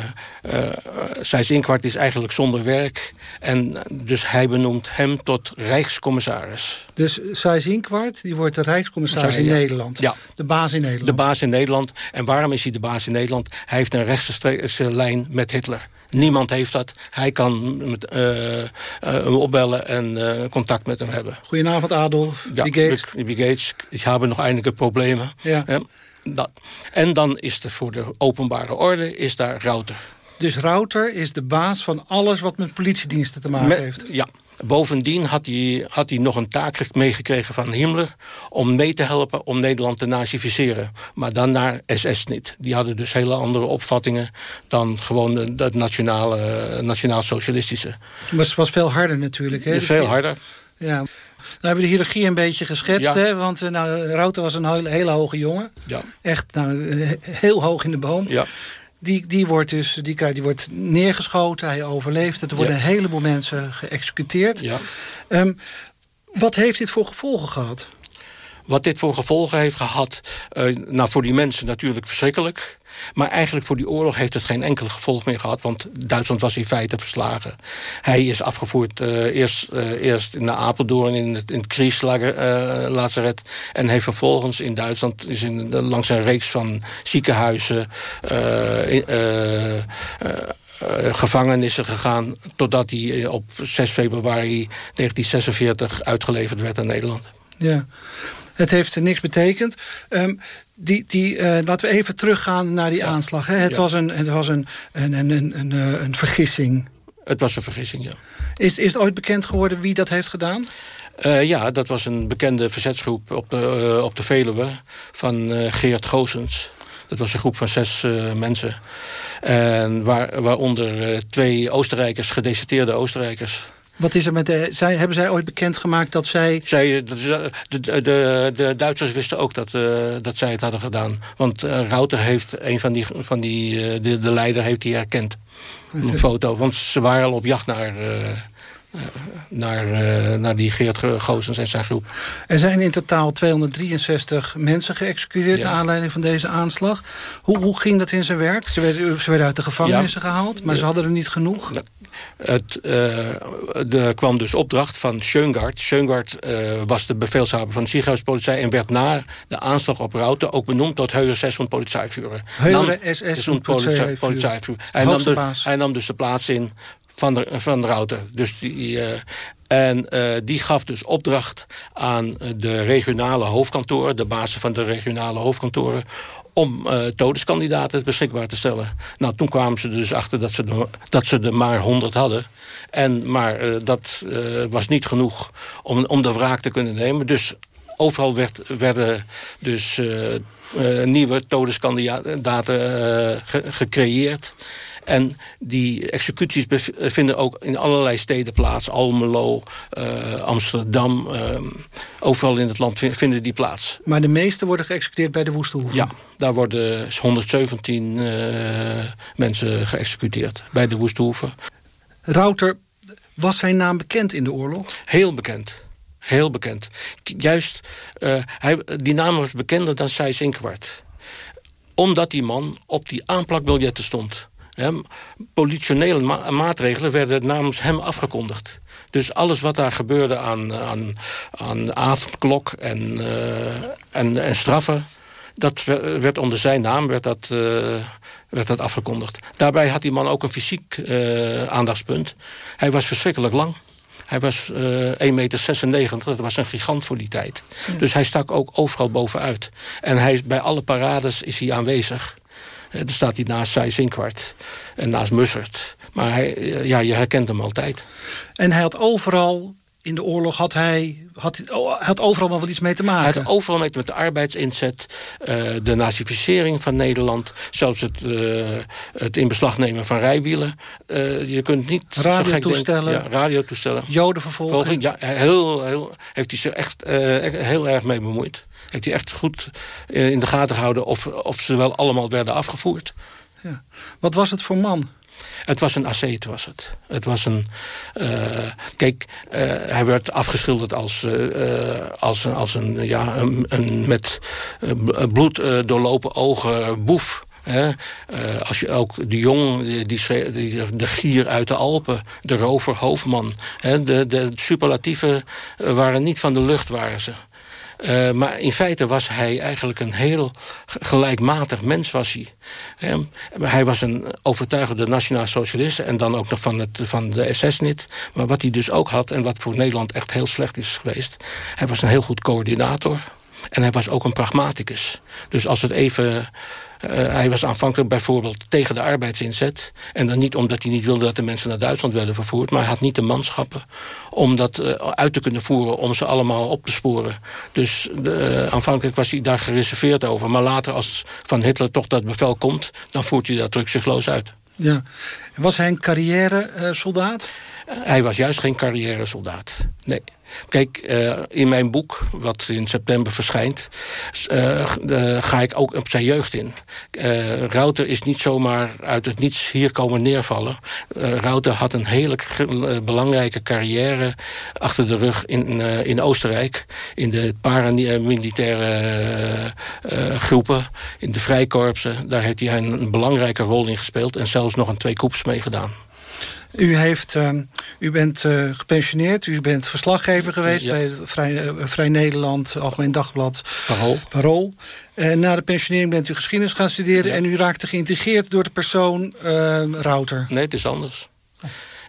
Seyss-Inquart is eigenlijk zonder werk. En dus hij benoemt hem tot rijkscommissaris. Dus Seyss-Inquart die wordt de rijkscommissaris in ja. Nederland? Ja. De baas in Nederland? De baas in Nederland. En waarom is hij de baas in Nederland? Hij heeft een rechtstreekse lijn met Hitler. Niemand heeft dat. Hij kan met, uh, uh, hem opbellen en uh, contact met hem hebben. Goedenavond Adolf. Ja? Wie geht's? Ik heb nog enige problemen. Ja. Dat. En dan is er voor de openbare orde is daar Router. Dus Router is de baas van alles wat met politiediensten te maken met, heeft? Ja. Bovendien had hij, had hij nog een taak meegekregen van Himmler... om mee te helpen om Nederland te nazificeren. Maar dan naar SS niet. Die hadden dus hele andere opvattingen... dan gewoon het nationale, nationaal-socialistische. Het was veel harder natuurlijk. Hè? Veel harder. Ja. Nou hebben we de hiërarchie een beetje geschetst. Ja. Hè? Want nou, Router was een hele, hele hoge jongen. Ja. Echt nou, heel hoog in de boom. Ja. Die, die, wordt dus, die, krijgt, die wordt neergeschoten, hij overleeft. Er worden Ja. een heleboel mensen geëxecuteerd. Ja. Um, wat heeft dit voor gevolgen gehad? Wat dit voor gevolgen heeft gehad... Uh, nou, voor die mensen natuurlijk verschrikkelijk. Maar eigenlijk voor die oorlog heeft het geen enkele gevolg meer gehad... want Duitsland was in feite verslagen. Hij is afgevoerd uh, eerst, uh, eerst Apeldoorn in het, in het en heeft vervolgens in Duitsland is in, langs een reeks van ziekenhuizen... Uh, gevangenissen gegaan... totdat hij op 6 februari 1946 uitgeleverd werd aan Nederland. Ja, het heeft niks betekend. Um, die, die, uh, laten we even teruggaan naar die ja. aanslag. Hè? Het, ja. was, een, het was een, een, een, een, een, een vergissing. Het was een vergissing, ja. Is, is het ooit bekend geworden wie dat heeft gedaan? Uh, ja, dat was een bekende verzetsgroep op de, uh, op de Veluwe van uh, Geert Goosens. Dat was een groep van zes mensen. En waar, waaronder twee Oostenrijkers, gedeserteerde Oostenrijkers. Wat is er met de, zij, hebben zij ooit bekendgemaakt dat zij... zij de, de, de, de Duitsers wisten ook dat, uh, dat zij het hadden gedaan. Want uh, Router heeft een van die... Van die uh, de, de leider heeft die herkend. Een foto. Want ze waren al op jacht naar... naar, naar die Geert Goosens en zijn groep. Er zijn in totaal 263 mensen geëxecuteerd... naar aanleiding van deze aanslag. Hoe, hoe ging dat in zijn werk? Ze werden, ze werden uit de gevangenissen gehaald, maar ze hadden er niet genoeg. Het, er kwam dus opdracht van Schoengart. Schoengart was de bevelshaber van de Ziegenhuispolitie... en werd na de aanslag op Route ook benoemd tot Heuer 600 Polizeiführer. Heuer SS Polizeiführer. Hij, nam de, hij nam dus de plaats in van de, van de router. Dus die, uh, en uh, die gaf dus opdracht aan de regionale hoofdkantoren... de bazen van de regionale hoofdkantoren... om uh, todeskandidaten beschikbaar te stellen. Nou, toen kwamen ze dus achter dat ze, de, dat ze er maar 100 hadden. En, maar dat was niet genoeg om, om de wraak te kunnen nemen. Dus overal werd, werden dus nieuwe todeskandidaten gecreëerd... En die executies vinden ook in allerlei steden plaats. Almelo, uh, Amsterdam, uh, overal in het land vinden die plaats. Maar de meeste worden geëxecuteerd bij de Woestenhoeven? Ja, daar worden 117 uh, mensen geëxecuteerd bij de Woestenhoeven. Router, was zijn naam bekend in de oorlog? Heel bekend. Heel bekend. Juist, uh, hij, die naam was bekender dan Sijs Inkwart omdat die man op die aanplakbiljetten stond. He, politionele ma maatregelen werden namens hem afgekondigd. Dus alles wat daar gebeurde aan, aan, aan avondklok en, uh, en, en straffen... dat werd onder zijn naam werd dat, uh, werd dat afgekondigd. Daarbij had die man ook een fysiek uh, aandachtspunt. Hij was verschrikkelijk lang. Hij was uh, 1,96 meter, dat was een gigant voor die tijd. Ja. Dus hij stak ook overal bovenuit. En hij, bij alle parades is hij aanwezig. Uh, dan staat hij naast Sai Zinkwart en naast Mussert. Maar hij, uh, ja, je herkent hem altijd. En hij had overal in de oorlog had hij had, had overal wel wat iets mee te maken. Hij had overal mee met de arbeidsinzet, uh, de nazificering van Nederland, zelfs het, uh, het in beslag nemen van rijwielen. Uh, je kunt niet radiotoestellen, ja, radiotoestellen, jodenvervolging. Ja, heel, heel, heeft hij zich echt heel erg mee bemoeid. Heeft hij echt goed in de gaten gehouden of, of ze wel allemaal werden afgevoerd. Ja. Wat was het voor man? Het was een asceet, was het. Het was een... Uh, kijk, uh, hij werd afgeschilderd als, uh, als, een, als een, ja, een, een met bloed doorlopen ogen boef. Uh, als je ook de jong, die, die, de gier uit de Alpen, de rover Hoofdman. He, de, de superlatieven waren niet van de lucht, waren ze. Uh, maar in feite was hij eigenlijk een heel gelijkmatig mens was hij. Hij was een overtuigende nationaal socialist... en dan ook nog van, het, van de SS niet. Maar wat hij dus ook had en wat voor Nederland echt heel slecht is geweest... hij was een heel goed coördinator... En hij was ook een pragmaticus. Dus als het even hij was aanvankelijk bijvoorbeeld tegen de arbeidsinzet. En dan niet omdat hij niet wilde dat de mensen naar Duitsland werden vervoerd. Maar hij had niet de manschappen om dat uh, uit te kunnen voeren. Om ze allemaal op te sporen. Dus uh, aanvankelijk was hij daar gereserveerd over. Maar later als van Hitler toch dat bevel komt. Dan voert hij dat rukzichtloos uit. Ja. Was hij een carrière soldaat? hij was juist geen carrière soldaat. Nee. Kijk, uh, in mijn boek, wat in september verschijnt... Uh, ga ik ook op zijn jeugd in. Uh, Rauter is niet zomaar uit het niets hier komen neervallen. Rauter had een hele belangrijke carrière achter de rug in, in Oostenrijk. In de paramilitaire groepen, in de vrijkorpsen. Daar heeft hij een, een belangrijke rol in gespeeld... en zelfs nog een twee koeps meegedaan. U, heeft, uh, u bent uh, gepensioneerd, u bent verslaggever geweest... Ja. bij Vrij, uh, Vrij Nederland, Algemeen Dagblad, Parool. Parool. En na de pensionering bent u geschiedenis gaan studeren... Ja. en u raakte geïntegreerd door de persoon Router. Nee, het is anders.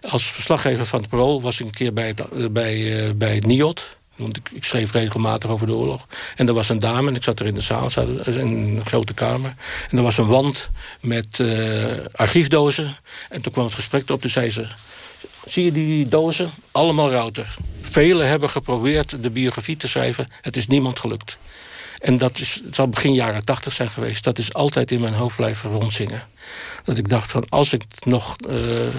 Als verslaggever van het Parool was ik een keer bij het, bij, bij het NIOT... Want ik, schreef regelmatig over de oorlog. En er was een dame, en ik zat er in de zaal, in een grote kamer. En er was een wand met uh, archiefdozen. En toen kwam het gesprek erop, toen zei ze... Zie je die dozen? Allemaal router. Velen hebben geprobeerd de biografie te schrijven. Het is niemand gelukt. En dat is, het zal begin jaren tachtig zijn geweest. Dat is altijd in mijn hoofd blijven rondzingen. Dat ik dacht van, als ik nog uh, uh,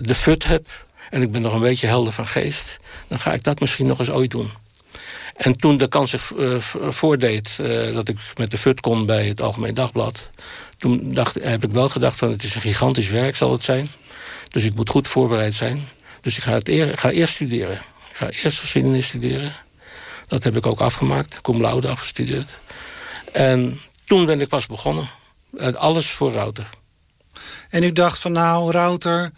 de fut heb en ik ben nog een beetje helder van geest... dan ga ik dat misschien nog eens ooit doen. En toen de kans zich uh, voordeed uh, dat ik met de FUT kon bij het Algemeen Dagblad... toen dacht, heb ik wel gedacht van het is een gigantisch werk zal het zijn. Dus ik moet goed voorbereid zijn. Dus ik ga, het ga eerst studeren. Ik ga eerst geschiedenis studeren. Dat heb ik ook afgemaakt, cum laude afgestudeerd. En toen ben ik pas begonnen. En alles voor Router. En u dacht van nou, Router...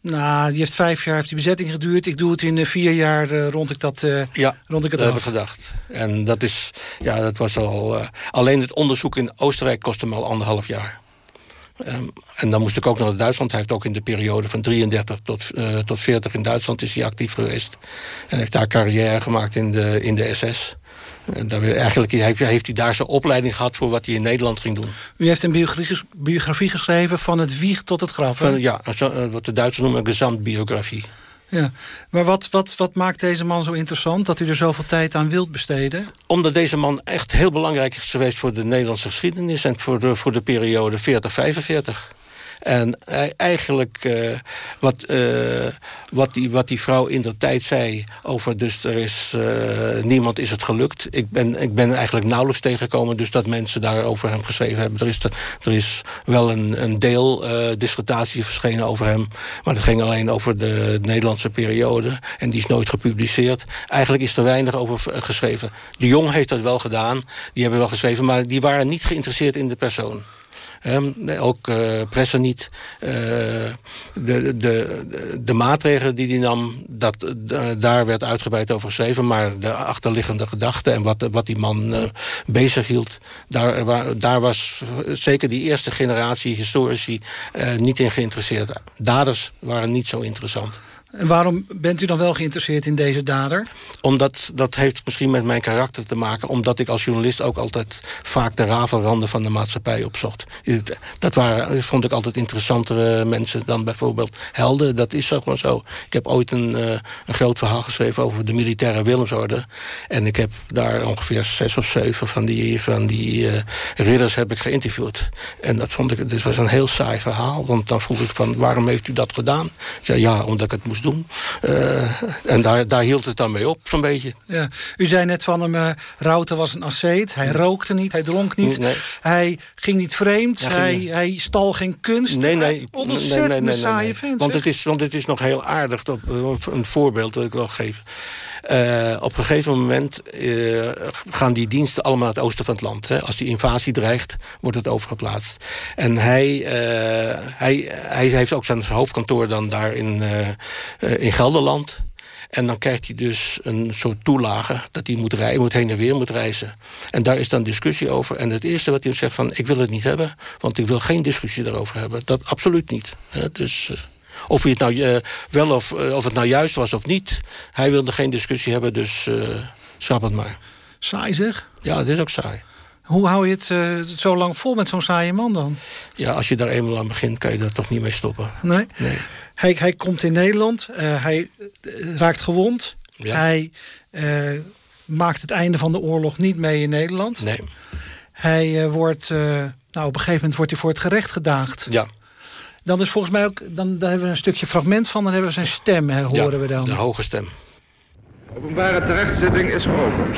Nou, die heeft vijf jaar heeft die bezetting geduurd. Ik doe het in eh, vier jaar uh, rond ik dat, uh, ja, rond ik het dat af. heb ik gedacht. En dat is, ja, dat was al... alleen het onderzoek in Oostenrijk kostte me al anderhalf jaar. Um, en dan moest ik ook naar Duitsland. Hij heeft ook in de periode van 33 tot, tot 40 in Duitsland is hij actief geweest. En heeft daar carrière gemaakt in de, in de SS. Daar, eigenlijk heeft, heeft hij daar zijn opleiding gehad voor wat hij in Nederland ging doen. U heeft een biografie, biografie geschreven van het wieg tot het graf. Van, ja, wat de Duitsers noemen een gezamtbiografie. Ja, maar wat, wat, wat maakt deze man zo interessant... dat u er zoveel tijd aan wilt besteden? Omdat deze man echt heel belangrijk is geweest... voor de Nederlandse geschiedenis en voor de, voor de periode 40-45. En eigenlijk uh, wat, uh, wat, die, wat die vrouw in de tijd zei over... dus er is, uh, niemand is het gelukt. Ik ben, ik ben eigenlijk nauwelijks tegengekomen... dus dat mensen daarover hem geschreven hebben. Er is, er is wel een, een deel dissertatie verschenen over hem... maar dat ging alleen over de Nederlandse periode... en die is nooit gepubliceerd. Eigenlijk is er weinig over geschreven. De Jong heeft dat wel gedaan, die hebben wel geschreven... maar die waren niet geïnteresseerd in de persoon. Um, ook uh, niet. Uh, de, de, de maatregelen die hij nam, dat, daar werd uitgebreid over geschreven. Maar de achterliggende gedachten en wat, wat die man bezig hield... Daar, waar, daar was zeker die eerste generatie historici niet in geïnteresseerd. Daders waren niet zo interessant. En waarom bent u dan wel geïnteresseerd in deze dader? Omdat, dat heeft misschien met mijn karakter te maken... omdat ik als journalist ook altijd vaak de rafelranden van de maatschappij opzocht. Dat waren, vond ik altijd interessantere mensen dan bijvoorbeeld helden. Dat is zeg maar zo. Ik heb ooit een, uh, een groot verhaal geschreven over de militaire Willemsorde. En ik heb daar ongeveer zes of zeven van die, van die uh, ridders heb ik geïnterviewd. En dat vond ik, dus was een heel saai verhaal. Want dan vroeg ik van, waarom heeft u dat gedaan? Ik ja, omdat ik het moest doen. Uh, en daar, daar hield het dan mee op, zo'n beetje. Ja. U zei net van hem, uh, Rauter was een asceet. Hij rookte niet, hij dronk niet. Nee. Hij ging niet vreemd, Ja, hij, ging hij stal geen kunst. Nee, nee. Ontzettend nee, nee, nee, saaie vent. Want het, is, want het is nog heel aardig, dat, een voorbeeld dat ik wil geven. Uh, op een gegeven moment uh, gaan die diensten allemaal naar het oosten van het land. Hè. Als die invasie dreigt, wordt het overgeplaatst. En hij, uh, hij, hij heeft ook zijn hoofdkantoor dan daar in, in Gelderland. En dan krijgt hij dus een soort toelage dat hij moet, rijden, moet heen en weer moet reizen. En daar is dan discussie over. En het eerste wat hij zegt van, ik wil het niet hebben... want ik wil geen discussie daarover hebben. Dat absoluut niet. Hè. Dus... Of, hij het nou, uh, wel of, uh, of het nou juist was of niet. Hij wilde geen discussie hebben, dus uh, schrap het maar. Saai zeg? Ja, het is ook saai. Hoe hou je het zo lang vol met zo'n saaie man dan? Ja, als je daar eenmaal aan begint, kan je daar toch niet mee stoppen. Nee? nee. Hij, hij komt in Nederland, hij raakt gewond. Ja. Hij maakt het einde van de oorlog niet mee in Nederland. Nee. Hij wordt, nou, op een gegeven moment wordt hij voor het gerecht gedaagd. Ja. Dan is volgens mij ook, dan, daar hebben we een stukje fragment van, dan hebben we zijn stem, hè, horen ja, we dan. de hoge stem. Openbare terechtzitting is geopend.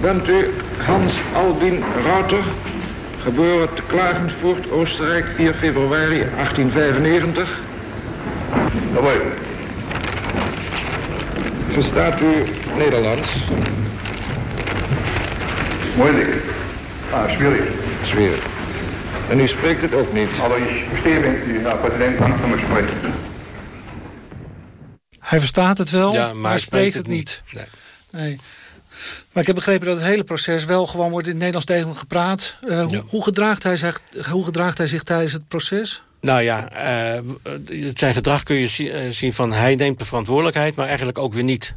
Bent u Hans Albin Router, geboren te Klagenvoort, Oostenrijk, 4 februari 1895? Jawohl. Verstaat u Nederlands? Moeilijk. Ah, schwierig. Schwierig. En u spreekt het ook niet? Aber ich verstehe, wenn Sie, Herr Präsident, langsam sprechen. Hij verstaat het wel, Ja, maar hij spreekt het het niet. Nee. Nee. Maar ik heb begrepen dat het hele proces wel gewoon wordt in het Nederlands tegen hem gepraat. Uh, hoe, Ja. hoe, gedraagt hij zich, hoe gedraagt hij zich tijdens het proces? Nou ja, uh, zijn gedrag kun je uh, zien van... hij neemt de verantwoordelijkheid, maar eigenlijk ook weer niet.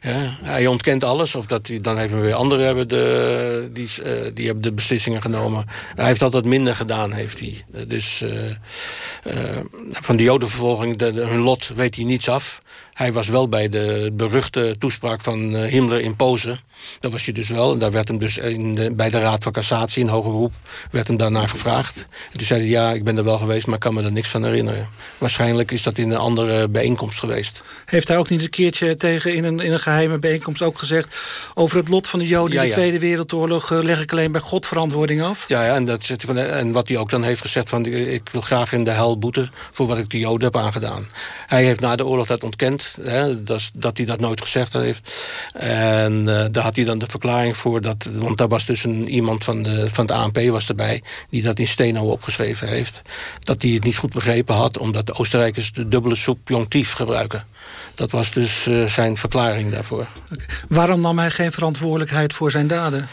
Ja, hij ontkent alles, of dat hij, dan even weer anderen hebben de, die, uh, die hebben de beslissingen genomen. Hij heeft altijd minder gedaan, heeft hij. Dus uh, uh, van de jodenvervolging, de, de, hun lot weet hij niets af. Hij was wel bij de beruchte toespraak van uh, Himmler in Pozen. Dat was je dus wel. En daar werd hem dus in de, bij de Raad van Cassatie, in hoger beroep, werd hem daarna gevraagd. En toen zei hij, ja, ik ben er wel geweest, maar ik kan me er niks van herinneren. Waarschijnlijk is dat in een andere bijeenkomst geweest. Heeft hij ook niet een keertje tegen in een, in een geheime bijeenkomst ook gezegd... over het lot van de Joden in de Tweede Wereldoorlog... Uh, leg ik alleen bij God verantwoording af? Ja, ja en, dat, en wat hij ook dan heeft gezegd van... ik wil graag in de hel boeten voor wat ik de Joden heb aangedaan. Hij heeft na de oorlog dat ontkend, hè, dat, dat hij dat nooit gezegd heeft. En uh, daar had hij dan de verklaring voor, dat, want daar was dus een, iemand van, de, van het ANP was erbij... die dat in steno opgeschreven heeft. Dat hij het niet goed begrepen had, omdat de Oostenrijkers de dubbele subjonctief gebruiken. Dat was dus uh, zijn verklaring daarvoor. Okay. Waarom nam hij geen verantwoordelijkheid voor zijn daden?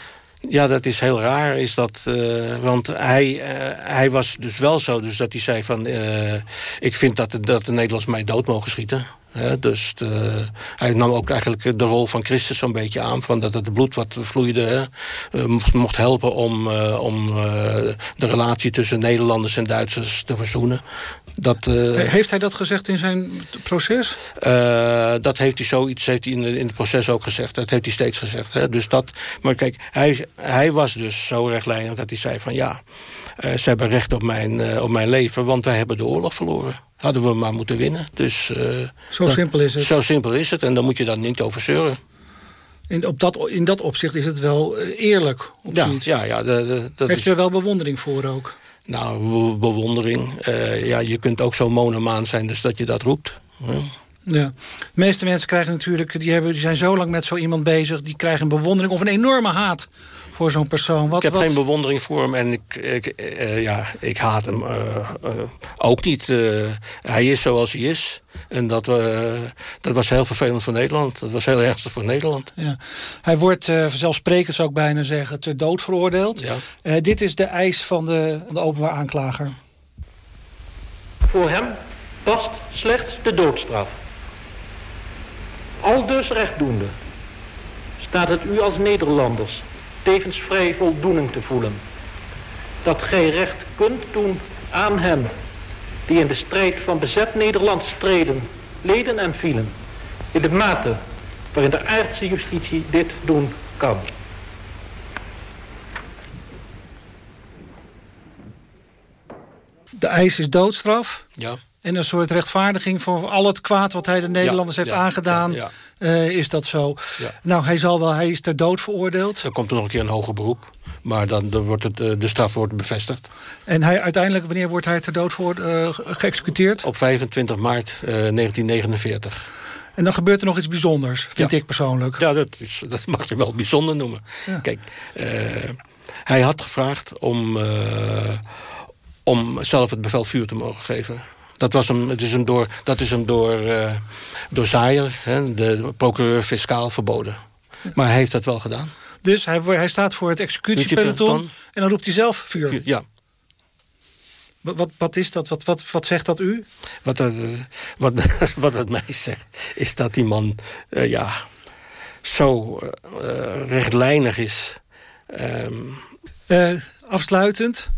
Ja, dat is heel raar. Is dat, uh, want hij, uh, hij was dus wel zo dus dat hij zei van... Uh, ik vind dat de, dat de Nederlanders mij dood mogen schieten. Dus de, hij nam ook eigenlijk de rol van Christus zo'n beetje aan. Van dat het bloed wat vloeide he, mocht, helpen om, uh, om de relatie tussen Nederlanders en Duitsers te verzoenen. Dat, uh, heeft hij dat gezegd in zijn proces? dat heeft hij zoiets heeft hij in, in, het proces ook gezegd. Dat heeft hij steeds gezegd. Hè. Dus dat, maar kijk, hij, hij was dus zo rechtlijnig dat hij zei van ja... ze hebben recht op mijn, op mijn leven, want wij hebben de oorlog verloren hadden we maar moeten winnen. Dus, uh, zo dan, simpel is het. Zo simpel is het en dan moet je daar niet over zeuren. In, op dat, in dat opzicht is het wel eerlijk. Op ja, ja, ja, de, de, dat Heeft is... er wel bewondering voor ook? Nou, bewondering. Uh, ja, je kunt ook zo monomaan zijn dus dat je dat roept. Ja. Ja. De meeste mensen krijgen natuurlijk, die, hebben, die zijn zo lang met zo iemand bezig... die krijgen een bewondering of een enorme haat voor zo'n persoon. Wat, ik heb wat... geen bewondering voor hem en ik, ik, uh, ja, ik haat hem uh, uh, ook niet. hij is zoals hij is. En dat, dat was heel vervelend voor Nederland. Dat was heel ernstig voor Nederland. Ja. Hij wordt, vanzelfsprekend zou ik bijna zeggen, ter dood veroordeeld. Ja. dit is de eis van de, de openbaar aanklager. Voor hem past slechts de doodstraf. Al dus rechtdoende staat het u als Nederlanders tevens vrij voldoening te voelen. Dat gij recht kunt doen aan hen die in de strijd van bezet Nederland streden, leden en vielen. In de mate waarin de aardse justitie dit doen kan. De eis is doodstraf. Ja. En een soort rechtvaardiging voor al het kwaad wat hij de Nederlanders ja, heeft ja, aangedaan. Ja, uh, is dat zo? Nou, hij, zal wel, hij is ter dood veroordeeld. Dan komt er nog een keer een hoger beroep. Maar dan, dan wordt het, de straf wordt bevestigd. En hij, uiteindelijk, wanneer wordt hij ter dood voor, uh, geëxecuteerd? Op 25 maart uh, 1949. En dan gebeurt er nog iets bijzonders, vind ik persoonlijk. Ja, dat, is, dat mag je wel bijzonder noemen. Kijk, hij had gevraagd om, om zelf het bevel vuur te mogen geven. Dat, was hem, het is hem door, dat is hem door, uh, door Zaaier, hè, de procureur-fiscaal, verboden. Maar hij heeft dat wel gedaan. Dus hij, hij staat voor het executiepeloton en dan roept hij zelf vuur? vuur ja. Wat, wat is dat? Wat, wat, wat zegt dat u? Wat, uh, wat, wat het mij zegt, is dat die man uh, ja, zo rechtlijnig is. Um... afsluitend,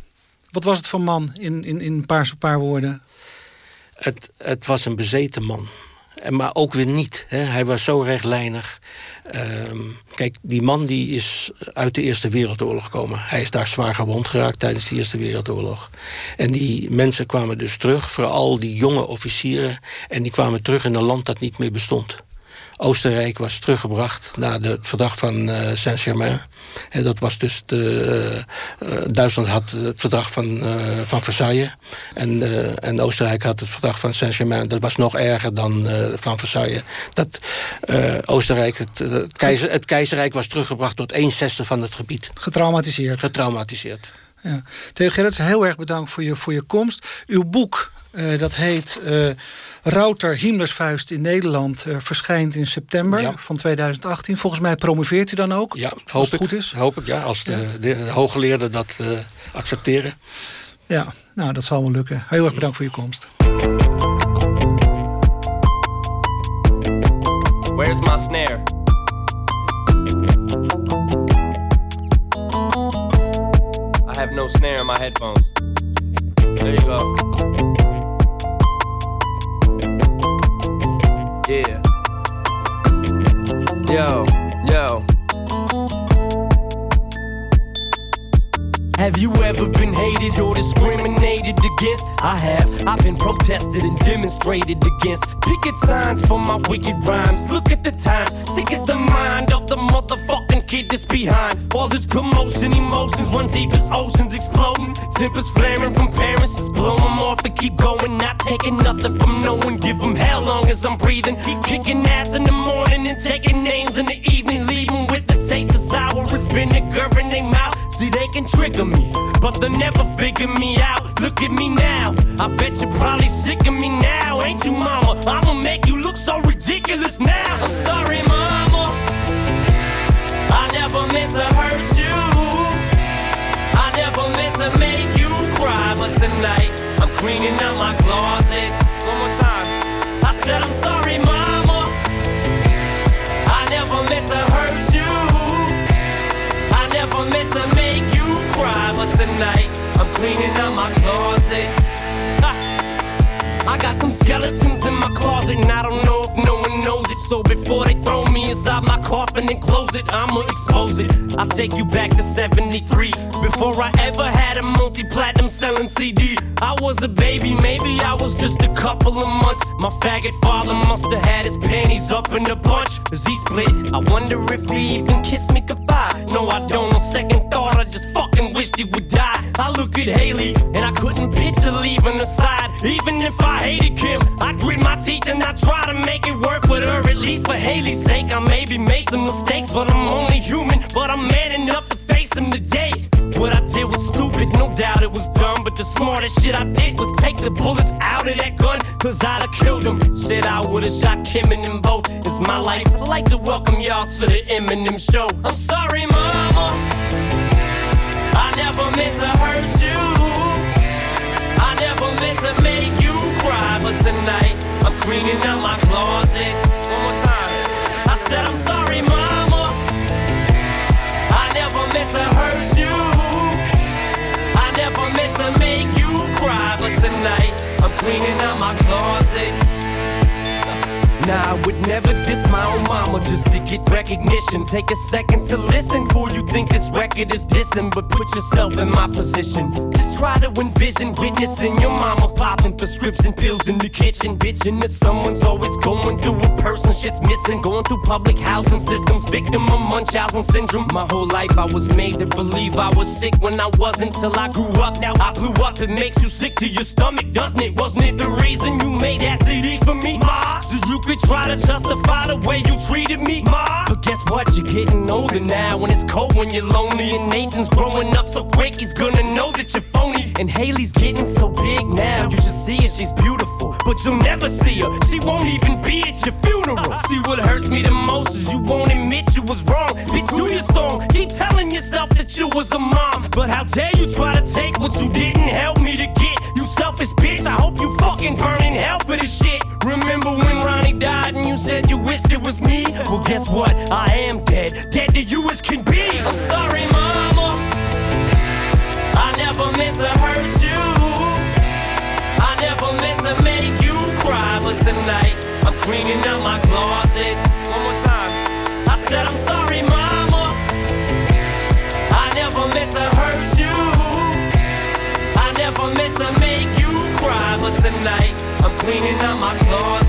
wat was het voor man in, in, in een paar, paar woorden? Het, het was een bezeten man. Maar ook weer niet. Hè. Hij was zo rechtlijnig. Um, kijk, die man die is uit de Eerste Wereldoorlog gekomen. Hij is daar zwaar gewond geraakt tijdens de Eerste Wereldoorlog. En die mensen kwamen dus terug, vooral die jonge officieren... en die kwamen terug in een land dat niet meer bestond. Oostenrijk was teruggebracht na de, het verdrag van uh, Saint-Germain. dat was dus de, uh, Duitsland had het verdrag van, uh, van Versailles. En, en Oostenrijk had het verdrag van Saint-Germain. Dat was nog erger dan van Versailles. Dat, Oostenrijk, het, het, keizer, het keizerrijk was teruggebracht tot 1 zesde van het gebied. Getraumatiseerd. Getraumatiseerd. Ja. Theo Gerrits, heel erg bedankt voor je, voor je komst. Uw boek, uh, dat heet uh, Router Himmlersvuist in Nederland... Uh, verschijnt in september ja. van 2018. Volgens mij promoveert u dan ook, ja, hoop als het ik, goed is. hoop ik, ja. Als de, ja. de, de hooggeleerden dat accepteren. Ja, nou, dat zal wel lukken. Heel erg bedankt voor je komst. Where's my snare? No snare in my headphones. There you go. Yeah. Yo, yo. Have you ever been hated or discriminated against? I have. I've been protested and demonstrated against. Picket signs for my wicked rhymes. Look at the times. Sick is the mind of the motherfucking kid that's behind. All this commotion, emotions run deep as oceans exploding. Tempers flaring from parents. Just blow them off and keep going. Not taking nothing from no one. Give them hell long as I'm breathing. Keep kicking ass in the morning and taking names in the evening. Leaving with the taste of sour as vinegar in their mouth. See, they can trigger me, but they'll never figure me out. Look at me now. I bet you're probably sick of me now, ain't you, mama? I'ma make you look so ridiculous now. I'm sorry, mama. I never meant to hurt you. I never meant to make you cry, but tonight I'm cleaning out my closet. One more time. I said I'm sorry, mama. I never meant to hurt you. I never meant to make you cry, but tonight I'm cleaning out my closet. I got some skeletons in my closet, and I don't know if no one knows it. So before they throw me inside my coffin and close it, I'ma expose it. I'll take you back to 73. Before I ever had a multi platinum selling CD, I was a baby, maybe I was just a couple of months. My faggot father must have had his panties up in a bunch. As he split, I wonder if he even kissed me goodbye. No, I don't. On second just fucking wished he would die. I look at Haley, and I couldn't picture leaving her side. Even if I hated Kim, I'd grit my teeth and I'd try to make it work with her. At least for Haley's sake, I maybe made some mistakes, but I'm only human. But I'm man enough to face them today. What I did was stupid, no doubt it was dumb. But the smartest shit I did was take the bullets out of that gun, cause I'd have killed them. Shit, I would've shot Kim and them both. It's my life. I'd like to welcome y'all to the Eminem show. I'm sorry, mama. I never meant to hurt you. I never meant to make you cry, but tonight I'm cleaning out my closet. One more time. I said I'm sorry, mama. I never meant to hurt you. I never meant to make you cry, but tonight I'm cleaning out my closet. Nah, I would never diss my own mama just to get recognition. Take a second to listen before you think this record is dissing, but put yourself in my position. Just try to envision witnessing your mama popping prescription pills in the kitchen, bitching that someone's always going through a person shit's missing, going through public housing systems, victim of Munchausen syndrome. My whole life I was made to believe I was sick when I wasn't till I grew up. Now I blew up, it makes you sick to your stomach, doesn't it? Wasn't it the reason you made that CD for me, ma? So you could try to justify the way you treated me, ma. But guess what? You're getting older now, and it's cold when you're lonely. And Nathan's growing up so quick, he's gonna know that you're phony. And Haley's getting so big now, you should see her, she's beautiful. But you'll never see her, she won't even be at your funeral. See what hurts me the most is you won't admit you was wrong. Bitch, do your song, keep telling yourself that you was a mom. But how dare you try to take what you didn't help me to get? You selfish bitch, I hope you fucking burn in hell for this shit. Remember when wished it was me? Well, guess what? I am dead. Dead to you as can be. I'm sorry, mama. I never meant to hurt you. I never meant to make you cry. But tonight, I'm cleaning out my closet. One more time. I said, I'm sorry, mama. I never meant to hurt you. I never meant to make you cry. But tonight, I'm cleaning out my closet.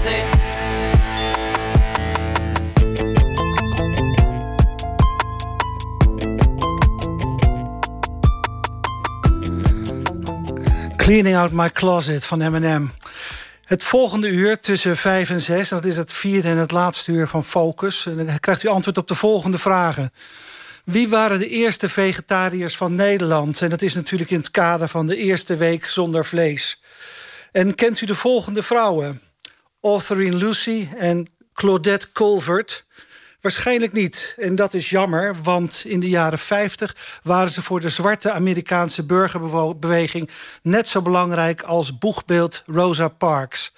Cleaning Out My Closet van Eminem. Het volgende uur tussen 5 en 6, dat is het vierde en het laatste uur van Focus. En dan krijgt u antwoord op de volgende vragen. Wie waren de eerste vegetariërs van Nederland? En dat is natuurlijk in het kader van de eerste week zonder vlees. En kent u de volgende vrouwen? Autherine Lucy en Claudette Colvert... Waarschijnlijk niet. En dat is jammer, want in de jaren 50 waren ze voor de zwarte Amerikaanse burgerbeweging net zo belangrijk als boegbeeld Rosa Parks.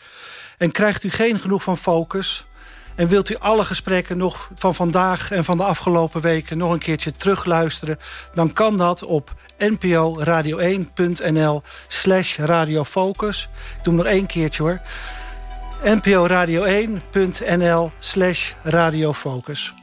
En krijgt u geen genoeg van focus? En wilt u alle gesprekken nog van vandaag en van de afgelopen weken nog een keertje terugluisteren? Dan kan dat op nporadio1.nl slash radiofocus. Ik doe hem nog één keertje hoor nporadio1.nl slash radiofocus.